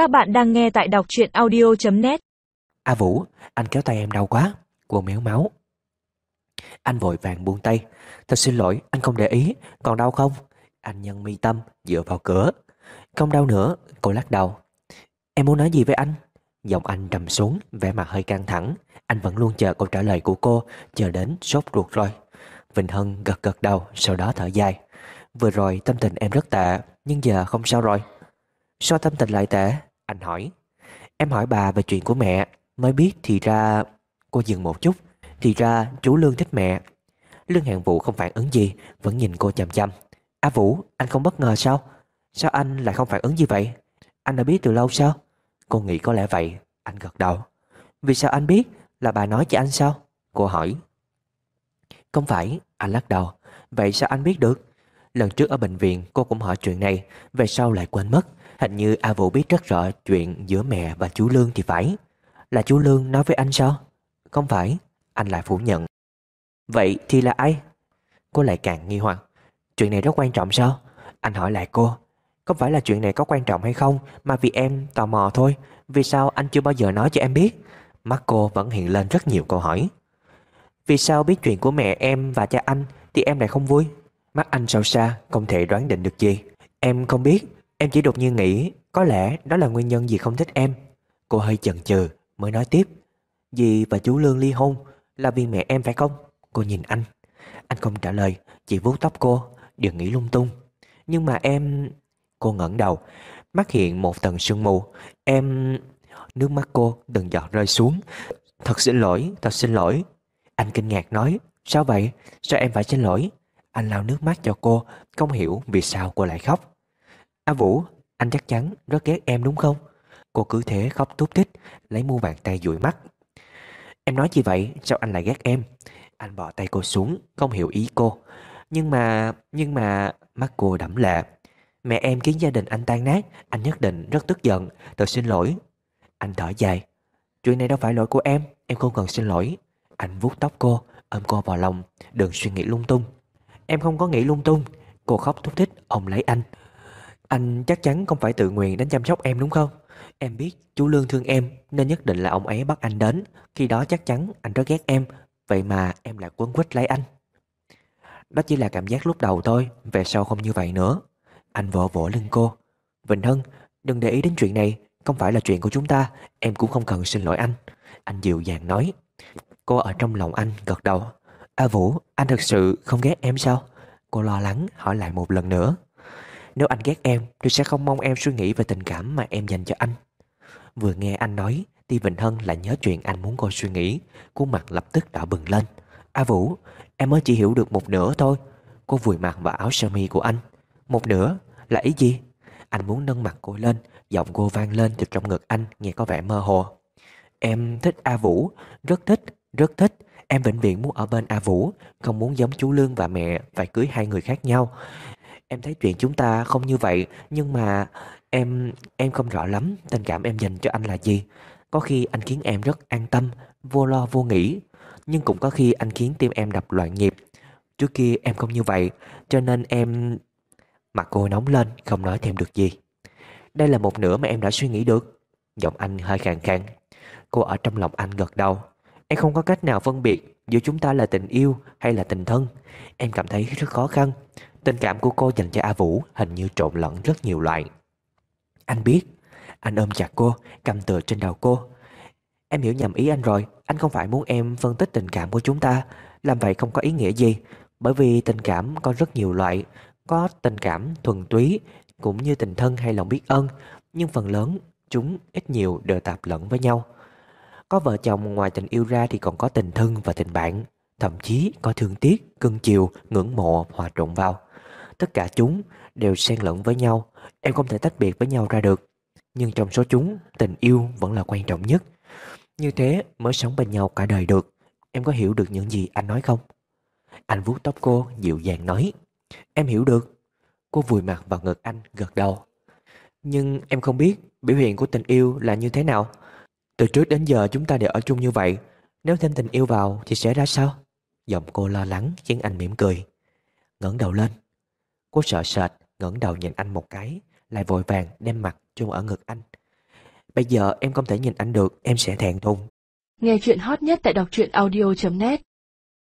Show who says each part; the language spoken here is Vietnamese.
Speaker 1: Các bạn đang nghe tại đọc truyện audio.net
Speaker 2: A Vũ, anh kéo tay em đau quá. Cô méo máu. Anh vội vàng buông tay. Thật xin lỗi, anh không để ý. Còn đau không? Anh nhân mi tâm, dựa vào cửa. Không đau nữa, cô lắc đầu. Em muốn nói gì với anh? Giọng anh trầm xuống, vẻ mặt hơi căng thẳng. Anh vẫn luôn chờ câu trả lời của cô, chờ đến sốt ruột rồi. Vịnh Hân gật gật đầu, sau đó thở dài. Vừa rồi tâm tình em rất tệ, nhưng giờ không sao rồi. Sao tâm tình lại tệ? Anh hỏi. Em hỏi bà về chuyện của mẹ, mới biết thì ra... Cô dừng một chút, thì ra chú Lương thích mẹ. Lương Hàng Vũ không phản ứng gì, vẫn nhìn cô chăm chăm. A Vũ, anh không bất ngờ sao? Sao anh lại không phản ứng gì vậy? Anh đã biết từ lâu sao? Cô nghĩ có lẽ vậy, anh gật đầu. Vì sao anh biết? Là bà nói cho anh sao? Cô hỏi. Không phải, anh lắc đầu. Vậy sao anh biết được? Lần trước ở bệnh viện cô cũng hỏi chuyện này, về sau lại quên mất. Hình như A Vũ biết rất rõ chuyện giữa mẹ và chú Lương thì phải. Là chú Lương nói với anh sao? Không phải, anh lại phủ nhận. Vậy thì là ai? Cô lại càng nghi hoặc. Chuyện này rất quan trọng sao? Anh hỏi lại cô. Không phải là chuyện này có quan trọng hay không, mà vì em tò mò thôi. Vì sao anh chưa bao giờ nói cho em biết? Mắt cô vẫn hiện lên rất nhiều câu hỏi. Vì sao biết chuyện của mẹ em và cha anh thì em lại không vui? Mắt anh sâu xa, không thể đoán định được gì. Em không biết, em chỉ đột nhiên nghĩ có lẽ đó là nguyên nhân gì không thích em. Cô hơi chần chừ mới nói tiếp. Dì và chú Lương ly hôn là vì mẹ em phải không? Cô nhìn anh. Anh không trả lời, chỉ vuốt tóc cô, đừng nghĩ lung tung. Nhưng mà em... Cô ngẩng đầu, mắt hiện một tầng sương mù. Em... Nước mắt cô từng giọt rơi xuống. Thật xin lỗi, thật xin lỗi. Anh kinh ngạc nói, sao vậy? Sao em phải xin lỗi? Anh lau nước mắt cho cô, không hiểu vì sao cô lại khóc. A Vũ, anh chắc chắn rất ghét em đúng không? Cô cứ thế khóc tút tích, lấy mu bàn tay dụi mắt. Em nói gì vậy? Sao anh lại ghét em? Anh bỏ tay cô xuống, không hiểu ý cô. Nhưng mà, nhưng mà, mắt cô đẫm lệ. Mẹ em khiến gia đình anh tan nát, anh nhất định rất tức giận, tôi xin lỗi. Anh thở dài. Chuyện này đâu phải lỗi của em, em không cần xin lỗi. Anh vuốt tóc cô, ôm cô vào lòng, đừng suy nghĩ lung tung. Em không có nghĩ lung tung. Cô khóc thúc thích, ôm lấy anh. Anh chắc chắn không phải tự nguyện đến chăm sóc em đúng không? Em biết chú Lương thương em nên nhất định là ông ấy bắt anh đến. Khi đó chắc chắn anh rất ghét em. Vậy mà em lại quấn quýt lấy anh. Đó chỉ là cảm giác lúc đầu thôi, về sau không như vậy nữa. Anh vỗ vỗ lưng cô. Vịnh Hân, đừng để ý đến chuyện này, không phải là chuyện của chúng ta, em cũng không cần xin lỗi anh. Anh dịu dàng nói. Cô ở trong lòng anh gật đầu. A Vũ, anh thật sự không ghét em sao? Cô lo lắng hỏi lại một lần nữa. Nếu anh ghét em, tôi sẽ không mong em suy nghĩ về tình cảm mà em dành cho anh. Vừa nghe anh nói, Ti Vịnh Hân lại nhớ chuyện anh muốn cô suy nghĩ. Khuôn mặt lập tức đỏ bừng lên. A Vũ, em mới chỉ hiểu được một nửa thôi. Cô vùi mặt vào áo sơ mi của anh. Một nửa? Là ý gì? Anh muốn nâng mặt cô lên, giọng cô vang lên từ trong ngực anh nghe có vẻ mơ hồ. Em thích A Vũ, rất thích, rất thích. Em vĩnh viễn muốn ở bên A Vũ, không muốn giống chú Lương và mẹ phải cưới hai người khác nhau. Em thấy chuyện chúng ta không như vậy, nhưng mà em em không rõ lắm tình cảm em dành cho anh là gì. Có khi anh khiến em rất an tâm, vô lo vô nghĩ, nhưng cũng có khi anh khiến tim em đập loạn nhịp. Trước kia em không như vậy, cho nên em... Mặt cô nóng lên, không nói thêm được gì. Đây là một nửa mà em đã suy nghĩ được. Giọng anh hơi khàn khàn. Cô ở trong lòng anh gật đầu. Em không có cách nào phân biệt giữa chúng ta là tình yêu hay là tình thân. Em cảm thấy rất khó khăn. Tình cảm của cô dành cho A Vũ hình như trộn lẫn rất nhiều loại. Anh biết. Anh ôm chặt cô, cầm tựa trên đầu cô. Em hiểu nhầm ý anh rồi. Anh không phải muốn em phân tích tình cảm của chúng ta. Làm vậy không có ý nghĩa gì. Bởi vì tình cảm có rất nhiều loại. Có tình cảm thuần túy, cũng như tình thân hay lòng biết ơn. Nhưng phần lớn, chúng ít nhiều đều tạp lẫn với nhau. Có vợ chồng ngoài tình yêu ra thì còn có tình thân và tình bạn, thậm chí có thương tiếc, cưng chiều, ngưỡng mộ hòa trộn vào. Tất cả chúng đều xen lẫn với nhau, em không thể tách biệt với nhau ra được. Nhưng trong số chúng, tình yêu vẫn là quan trọng nhất. Như thế mới sống bên nhau cả đời được. Em có hiểu được những gì anh nói không? Anh vuốt tóc cô, dịu dàng nói. Em hiểu được. Cô vùi mặt vào ngực anh, gật đầu. Nhưng em không biết biểu hiện của tình yêu là như thế nào. Từ trước đến giờ chúng ta đều ở chung như vậy Nếu thêm tình yêu vào thì sẽ ra sao Giọng cô lo lắng khiến anh mỉm cười ngẩng đầu lên Cô sợ sệt, ngẩng đầu nhìn anh một cái, Lại vội vàng đem mặt chung ở ngực anh. Bây giờ em không thể nhìn anh được, Em sẽ thẹn thùng.
Speaker 3: Nghe chuyện hot nhất tại đọc truyện audio.net